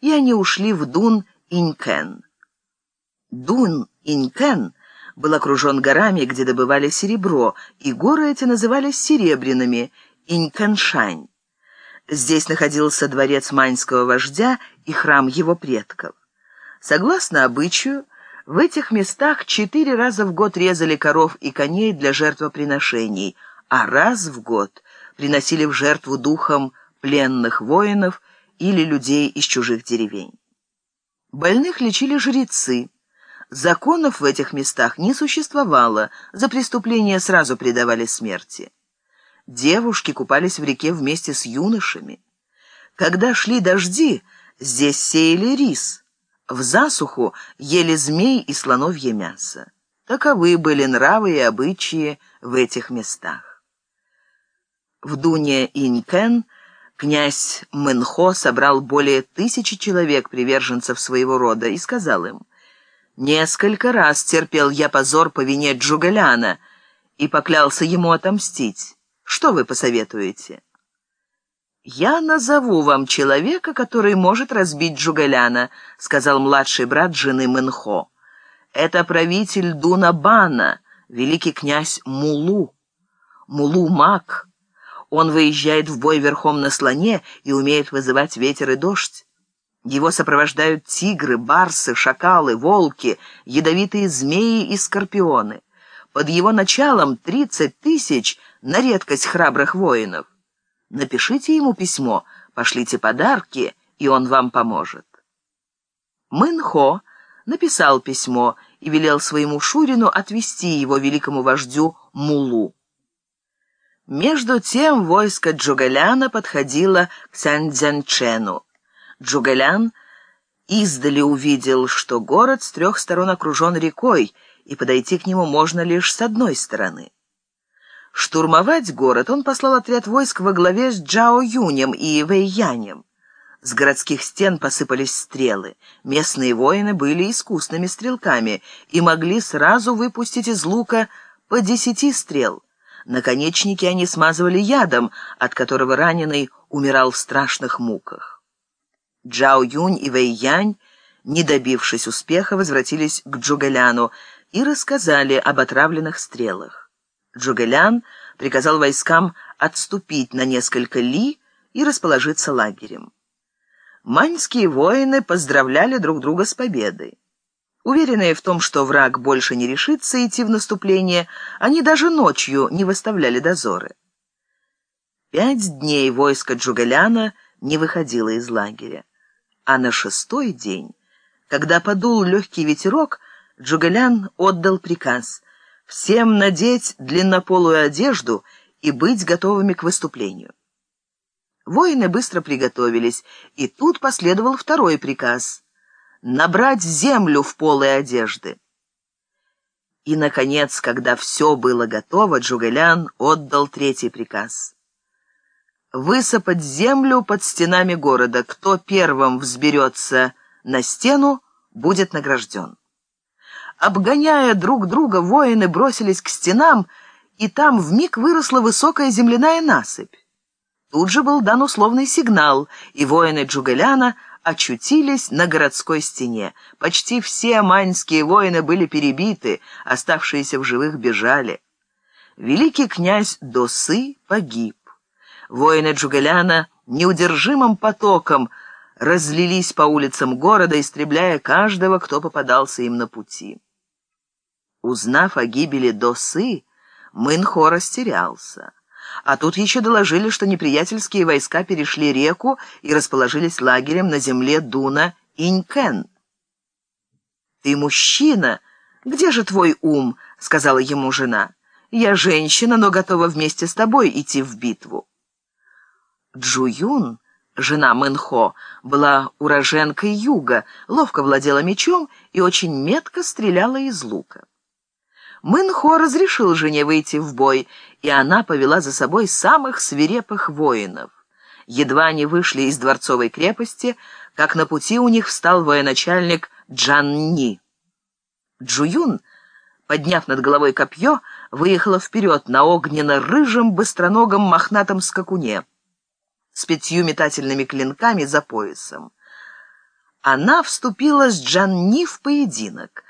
и они ушли в Дун-Инькен. Дун-Инькен был окружен горами, где добывали серебро, и горы эти назывались серебряными – Иньканшань. Здесь находился дворец маньского вождя и храм его предков. Согласно обычаю, в этих местах четыре раза в год резали коров и коней для жертвоприношений, а раз в год приносили в жертву духам пленных воинов или людей из чужих деревень. Больных лечили жрецы. Законов в этих местах не существовало, за преступления сразу предавали смерти. Девушки купались в реке вместе с юношами. Когда шли дожди, здесь сеяли рис. В засуху ели змей и слоновье мясо. Таковы были нравы и обычаи в этих местах. В Дуне Инькен князь Мэнхо собрал более тысячи человек, приверженцев своего рода, и сказал им, «Несколько раз терпел я позор по вине Джугаляна и поклялся ему отомстить». Что вы посоветуете? «Я назову вам человека, который может разбить Джугаляна», сказал младший брат жены Мэнхо. «Это правитель Дунабана, великий князь Мулу. Мулу маг. Он выезжает в бой верхом на слоне и умеет вызывать ветер и дождь. Его сопровождают тигры, барсы, шакалы, волки, ядовитые змеи и скорпионы. Под его началом 30 тысяч на редкость храбрых воинов. Напишите ему письмо, пошлите подарки, и он вам поможет. Мэнхо написал письмо и велел своему Шурину отвести его великому вождю Мулу. Между тем войско Джугаляна подходило к Сяньцзянчену. Джугалян издали увидел, что город с трех сторон окружен рекой, и подойти к нему можно лишь с одной стороны. Штурмовать город он послал отряд войск во главе с Джао Юнем и Вэй Янем. С городских стен посыпались стрелы. Местные воины были искусными стрелками и могли сразу выпустить из лука по десяти стрел. Наконечники они смазывали ядом, от которого раненый умирал в страшных муках. Джао Юнь и Вэй Янь, не добившись успеха, возвратились к Джугаляну, и рассказали об отравленных стрелах. Джугелян приказал войскам отступить на несколько ли и расположиться лагерем. Маньские воины поздравляли друг друга с победой. Уверенные в том, что враг больше не решится идти в наступление, они даже ночью не выставляли дозоры. Пять дней войско Джугаляна не выходило из лагеря, а на шестой день, когда подул легкий ветерок, Джугалян отдал приказ всем надеть длиннополую одежду и быть готовыми к выступлению. Воины быстро приготовились, и тут последовал второй приказ — набрать землю в полой одежды. И, наконец, когда все было готово, Джугалян отдал третий приказ — высыпать землю под стенами города. Кто первым взберется на стену, будет награжден. Обгоняя друг друга, воины бросились к стенам, и там вмиг выросла высокая земляная насыпь. Тут же был дан условный сигнал, и воины Джугаляна очутились на городской стене. Почти все маньские воины были перебиты, оставшиеся в живых бежали. Великий князь Досы погиб. Воины Джугаляна неудержимым потоком разлились по улицам города, истребляя каждого, кто попадался им на пути. Узнав о гибели Досы, Мэнхо растерялся. А тут еще доложили, что неприятельские войска перешли реку и расположились лагерем на земле Дуна Инькен. «Ты мужчина! Где же твой ум?» — сказала ему жена. «Я женщина, но готова вместе с тобой идти в битву». Джуюн, жена Мэнхо, была уроженкой юга, ловко владела мечом и очень метко стреляла из лука. Мэнхо разрешил жене выйти в бой, и она повела за собой самых свирепых воинов. Едва они вышли из дворцовой крепости, как на пути у них встал военачальник Джанни. Джуюн, подняв над головой копье, выехала вперед на огненно-рыжем быстроногом мохнатом скакуне с пятью метательными клинками за поясом. она вступила с Джанни в поединок.